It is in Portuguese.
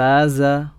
faza